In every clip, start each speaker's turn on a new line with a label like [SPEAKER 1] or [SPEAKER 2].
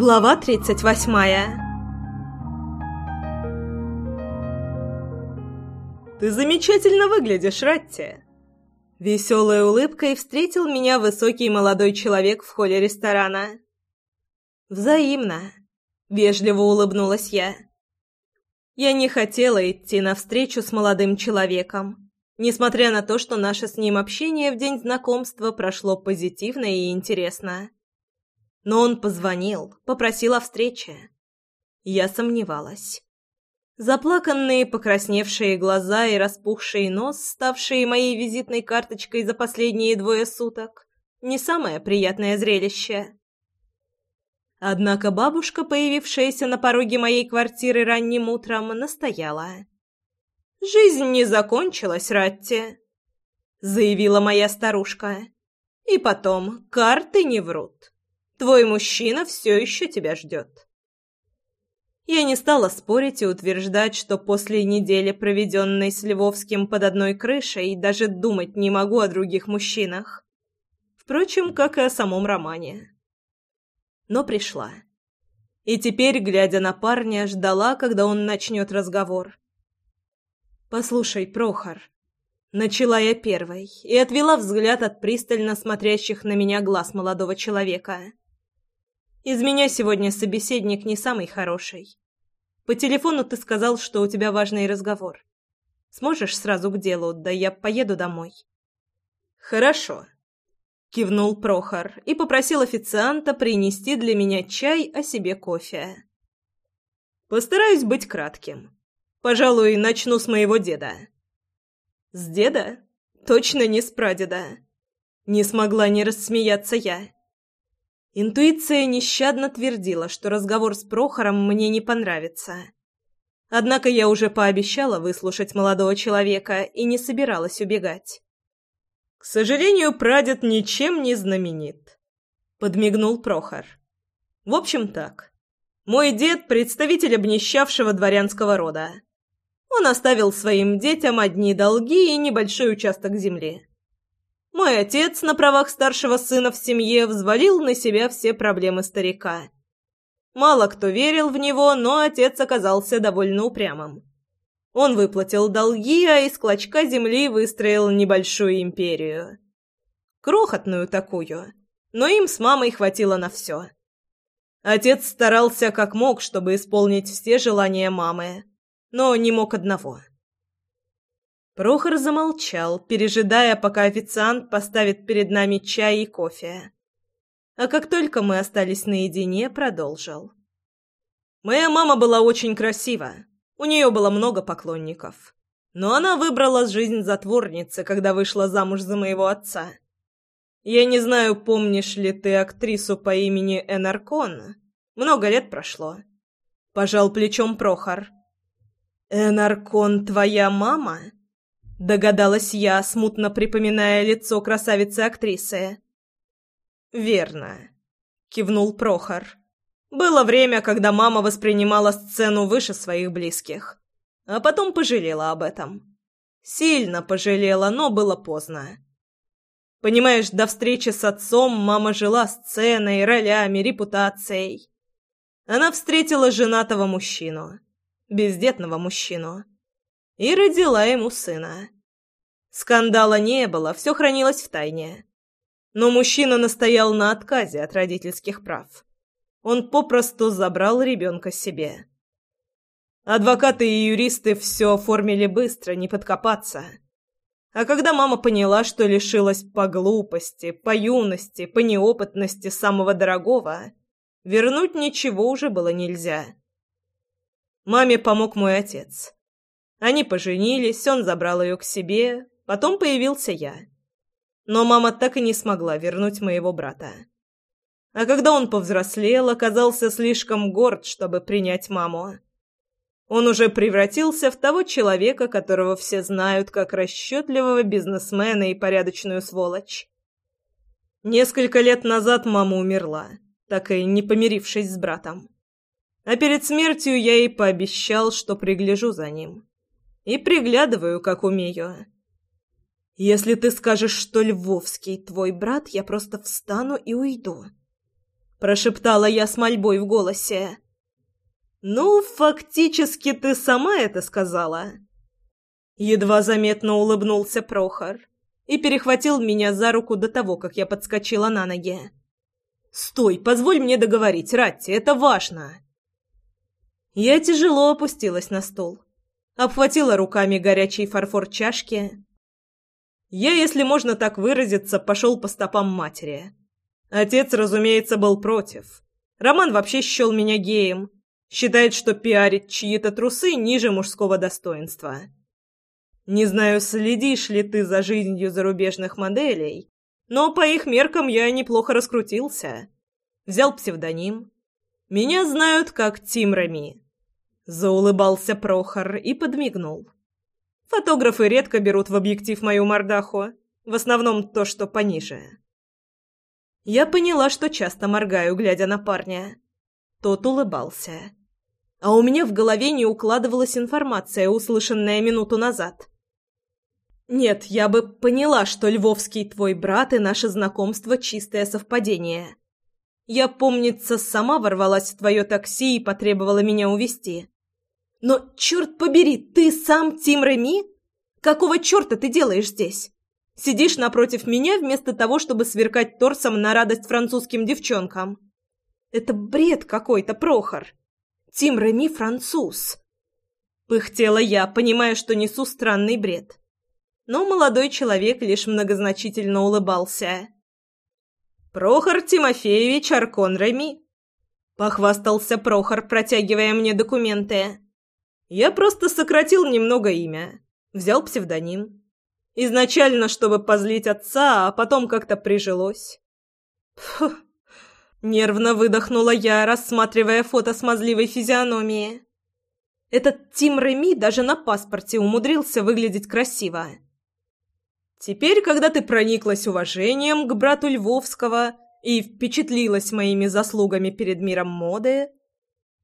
[SPEAKER 1] Глава 38 «Ты замечательно выглядишь, Ратти!» Веселой улыбкой встретил меня высокий молодой человек в холле ресторана. «Взаимно!» — вежливо улыбнулась я. Я не хотела идти навстречу с молодым человеком, несмотря на то, что наше с ним общение в день знакомства прошло позитивно и интересно. Но он позвонил, попросил о встрече. Я сомневалась. Заплаканные, покрасневшие глаза и распухший нос, ставшие моей визитной карточкой за последние двое суток, не самое приятное зрелище. Однако бабушка, появившаяся на пороге моей квартиры ранним утром, настояла. «Жизнь не закончилась, Ратти», — заявила моя старушка. «И потом, карты не врут. Твой мужчина все еще тебя ждет. Я не стала спорить и утверждать, что после недели, проведенной с Львовским под одной крышей, даже думать не могу о других мужчинах. Впрочем, как и о самом романе. Но пришла. И теперь, глядя на парня, ждала, когда он начнет разговор. «Послушай, Прохор», Начала я первой и отвела взгляд от пристально смотрящих на меня глаз молодого человека. Из меня сегодня собеседник не самый хороший. По телефону ты сказал, что у тебя важный разговор. Сможешь сразу к делу, да я поеду домой. Хорошо. Кивнул Прохор и попросил официанта принести для меня чай, а себе кофе. Постараюсь быть кратким. Пожалуй, начну с моего деда. С деда? Точно не с прадеда. Не смогла не рассмеяться я. Интуиция нещадно твердила, что разговор с Прохором мне не понравится. Однако я уже пообещала выслушать молодого человека и не собиралась убегать. «К сожалению, прадед ничем не знаменит», — подмигнул Прохор. «В общем так. Мой дед — представитель обнищавшего дворянского рода. Он оставил своим детям одни долги и небольшой участок земли. Мой отец на правах старшего сына в семье взвалил на себя все проблемы старика. Мало кто верил в него, но отец оказался довольно упрямым. Он выплатил долги, а из клочка земли выстроил небольшую империю. Крохотную такую, но им с мамой хватило на все. Отец старался как мог, чтобы исполнить все желания мамы, но не мог одного — Прохор замолчал, пережидая, пока официант поставит перед нами чай и кофе. А как только мы остались наедине, продолжил. «Моя мама была очень красива. У нее было много поклонников. Но она выбрала жизнь затворницы, когда вышла замуж за моего отца. Я не знаю, помнишь ли ты актрису по имени Энаркон? Много лет прошло». Пожал плечом Прохор. «Энаркон твоя мама?» Догадалась я, смутно припоминая лицо красавицы-актрисы. «Верно», — кивнул Прохор. «Было время, когда мама воспринимала сцену выше своих близких, а потом пожалела об этом. Сильно пожалела, но было поздно. Понимаешь, до встречи с отцом мама жила сценой, ролями, репутацией. Она встретила женатого мужчину, бездетного мужчину» и родила ему сына. Скандала не было, все хранилось в тайне. Но мужчина настоял на отказе от родительских прав. Он попросту забрал ребенка себе. Адвокаты и юристы все оформили быстро, не подкопаться. А когда мама поняла, что лишилась по глупости, по юности, по неопытности самого дорогого, вернуть ничего уже было нельзя. Маме помог мой отец. Они поженились, он забрал ее к себе, потом появился я. Но мама так и не смогла вернуть моего брата. А когда он повзрослел, оказался слишком горд, чтобы принять маму. Он уже превратился в того человека, которого все знают как расчетливого бизнесмена и порядочную сволочь. Несколько лет назад мама умерла, так и не помирившись с братом. А перед смертью я ей пообещал, что пригляжу за ним и приглядываю, как умею. Если ты скажешь, что Львовский твой брат, я просто встану и уйду. — прошептала я с мольбой в голосе. «Ну, фактически ты сама это сказала». Едва заметно улыбнулся Прохор и перехватил меня за руку до того, как я подскочила на ноги. «Стой, позволь мне договорить, Ратти, это важно!» Я тяжело опустилась на стул, обхватила руками горячий фарфор чашки. Я, если можно так выразиться, пошел по стопам матери. Отец, разумеется, был против. Роман вообще счел меня геем, считает, что пиарить чьи-то трусы ниже мужского достоинства. Не знаю, следишь ли ты за жизнью зарубежных моделей, но по их меркам я неплохо раскрутился. Взял псевдоним. Меня знают как Тим Рами. Заулыбался Прохор и подмигнул. Фотографы редко берут в объектив мою мордаху, в основном то, что пониже. Я поняла, что часто моргаю, глядя на парня. Тот улыбался. А у меня в голове не укладывалась информация, услышанная минуту назад. Нет, я бы поняла, что Львовский твой брат и наше знакомство — чистое совпадение. Я, помнится, сама ворвалась в твое такси и потребовала меня увезти. Но, черт побери, ты сам Тим Реми? Какого черта ты делаешь здесь? Сидишь напротив меня вместо того, чтобы сверкать торсом на радость французским девчонкам. Это бред какой-то, Прохор. Тим Реми француз. Пыхтела я, понимая, что несу странный бред но молодой человек лишь многозначительно улыбался. «Прохор Тимофеевич Аркон Реми», — похвастался Прохор, протягивая мне документы. «Я просто сократил немного имя, взял псевдоним. Изначально, чтобы позлить отца, а потом как-то прижилось». Фух. Нервно выдохнула я, рассматривая фото смазливой физиономии. Этот Тим Реми даже на паспорте умудрился выглядеть красиво. Теперь, когда ты прониклась уважением к брату Львовского и впечатлилась моими заслугами перед миром моды,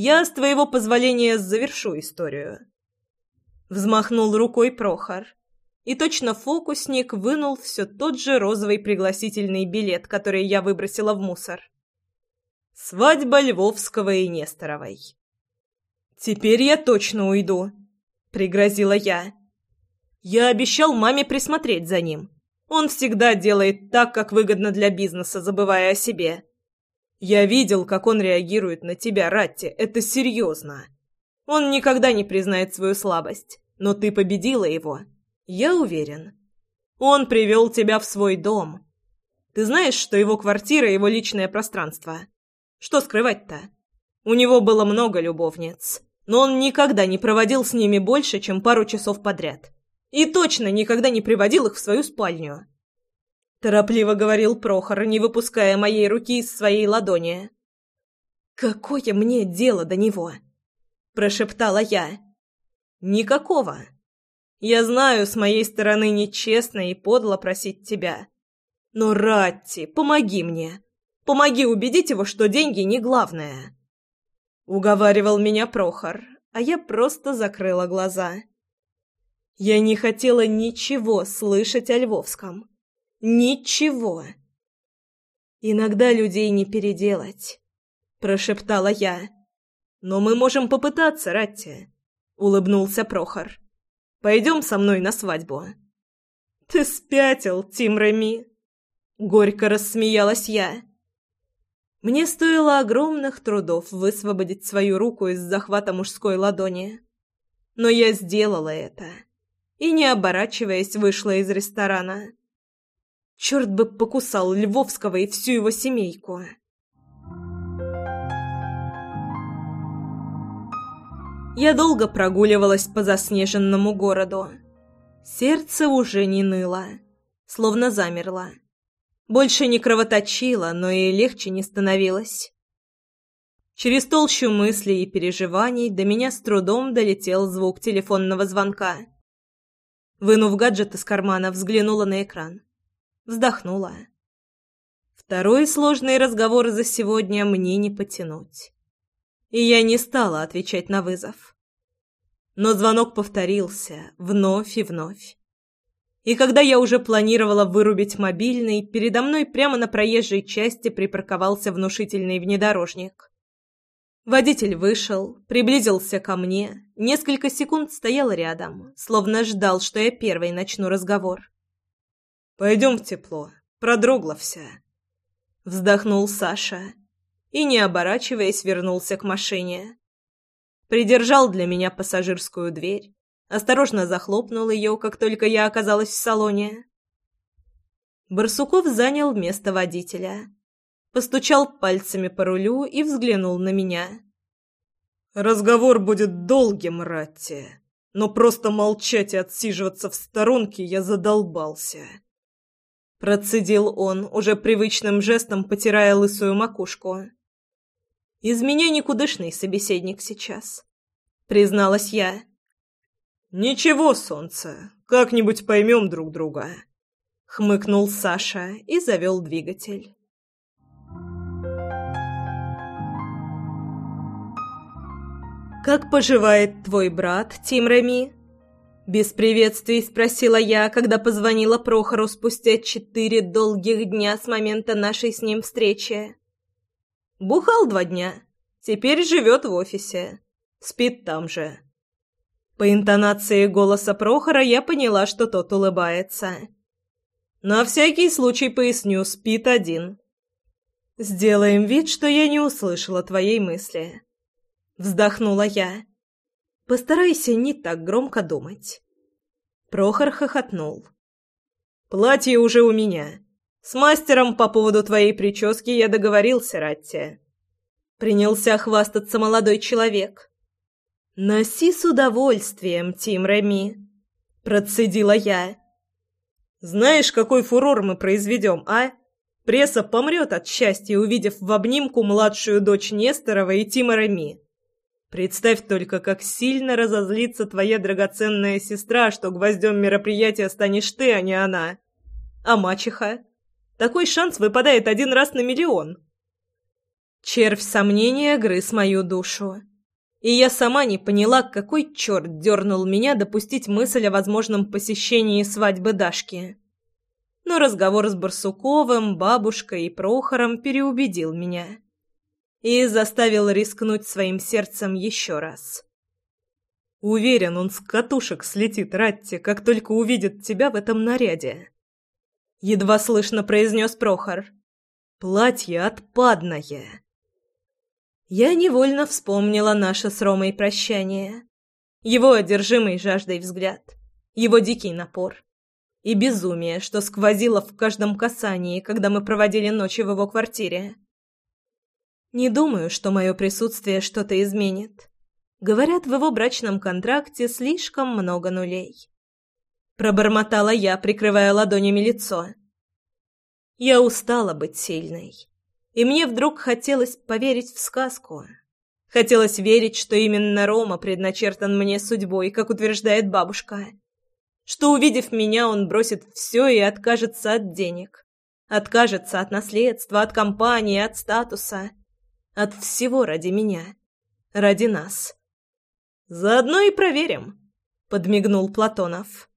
[SPEAKER 1] я, с твоего позволения, завершу историю. Взмахнул рукой Прохор, и точно фокусник вынул все тот же розовый пригласительный билет, который я выбросила в мусор. Свадьба Львовского и Несторовой. «Теперь я точно уйду», — пригрозила я. Я обещал маме присмотреть за ним. Он всегда делает так, как выгодно для бизнеса, забывая о себе. Я видел, как он реагирует на тебя, Ратти. Это серьезно. Он никогда не признает свою слабость. Но ты победила его. Я уверен. Он привел тебя в свой дом. Ты знаешь, что его квартира — его личное пространство. Что скрывать-то? У него было много любовниц, но он никогда не проводил с ними больше, чем пару часов подряд. И точно никогда не приводил их в свою спальню. Торопливо говорил Прохор, не выпуская моей руки из своей ладони. «Какое мне дело до него?» – прошептала я. «Никакого. Я знаю, с моей стороны нечестно и подло просить тебя. Но, Ратти, помоги мне. Помоги убедить его, что деньги не главное». Уговаривал меня Прохор, а я просто закрыла глаза. Я не хотела ничего слышать о Львовском. Ничего. «Иногда людей не переделать», — прошептала я. «Но мы можем попытаться, Ратти», — улыбнулся Прохор. «Пойдем со мной на свадьбу». «Ты спятил, Тим Реми!» Горько рассмеялась я. Мне стоило огромных трудов высвободить свою руку из захвата мужской ладони. Но я сделала это и, не оборачиваясь, вышла из ресторана. Черт бы покусал Львовского и всю его семейку. Я долго прогуливалась по заснеженному городу. Сердце уже не ныло, словно замерло. Больше не кровоточило, но и легче не становилось. Через толщу мыслей и переживаний до меня с трудом долетел звук телефонного звонка. Вынув гаджет из кармана, взглянула на экран. Вздохнула. Второй сложный разговор за сегодня мне не потянуть. И я не стала отвечать на вызов. Но звонок повторился, вновь и вновь. И когда я уже планировала вырубить мобильный, передо мной прямо на проезжей части припарковался внушительный внедорожник. Водитель вышел, приблизился ко мне, несколько секунд стоял рядом, словно ждал, что я первой начну разговор. «Пойдем в тепло, продрогла вся», — вздохнул Саша и, не оборачиваясь, вернулся к машине. Придержал для меня пассажирскую дверь, осторожно захлопнул ее, как только я оказалась в салоне. Барсуков занял место водителя постучал пальцами по рулю и взглянул на меня. «Разговор будет долгим, Ратти, но просто молчать и отсиживаться в сторонке я задолбался». Процедил он, уже привычным жестом потирая лысую макушку. «Из меня никудышный собеседник сейчас», — призналась я. «Ничего, солнце, как-нибудь поймем друг друга», — хмыкнул Саша и завел двигатель. «Как поживает твой брат, Тим Реми?» Без приветствий спросила я, когда позвонила Прохору спустя четыре долгих дня с момента нашей с ним встречи. Бухал два дня. Теперь живет в офисе. Спит там же. По интонации голоса Прохора я поняла, что тот улыбается. На всякий случай поясню, спит один. Сделаем вид, что я не услышала твоей мысли. Вздохнула я. Постарайся не так громко думать. Прохор хохотнул. Платье уже у меня. С мастером по поводу твоей прически я договорился, Ратти. Принялся хвастаться молодой человек. «Носи с удовольствием, Тим Реми», — процедила я. «Знаешь, какой фурор мы произведем, а? Пресса помрет от счастья, увидев в обнимку младшую дочь Несторова и Тима Реми. Представь только, как сильно разозлится твоя драгоценная сестра, что гвоздем мероприятия станешь ты, а не она. А мачеха? Такой шанс выпадает один раз на миллион. Червь сомнения грыз мою душу. И я сама не поняла, какой черт дернул меня допустить мысль о возможном посещении свадьбы Дашки. Но разговор с Барсуковым, бабушкой и Прохором переубедил меня и заставил рискнуть своим сердцем еще раз. Уверен, он с катушек слетит, Ратти, как только увидит тебя в этом наряде. Едва слышно произнес Прохор. Платье отпадное. Я невольно вспомнила наше с Ромой прощание. Его одержимый жаждой взгляд, его дикий напор и безумие, что сквозило в каждом касании, когда мы проводили ночи в его квартире. Не думаю, что мое присутствие что-то изменит. Говорят, в его брачном контракте слишком много нулей. Пробормотала я, прикрывая ладонями лицо. Я устала быть сильной. И мне вдруг хотелось поверить в сказку. Хотелось верить, что именно Рома предначертан мне судьбой, как утверждает бабушка. Что, увидев меня, он бросит все и откажется от денег. Откажется от наследства, от компании, от статуса. От всего ради меня. Ради нас. «Заодно и проверим», — подмигнул Платонов.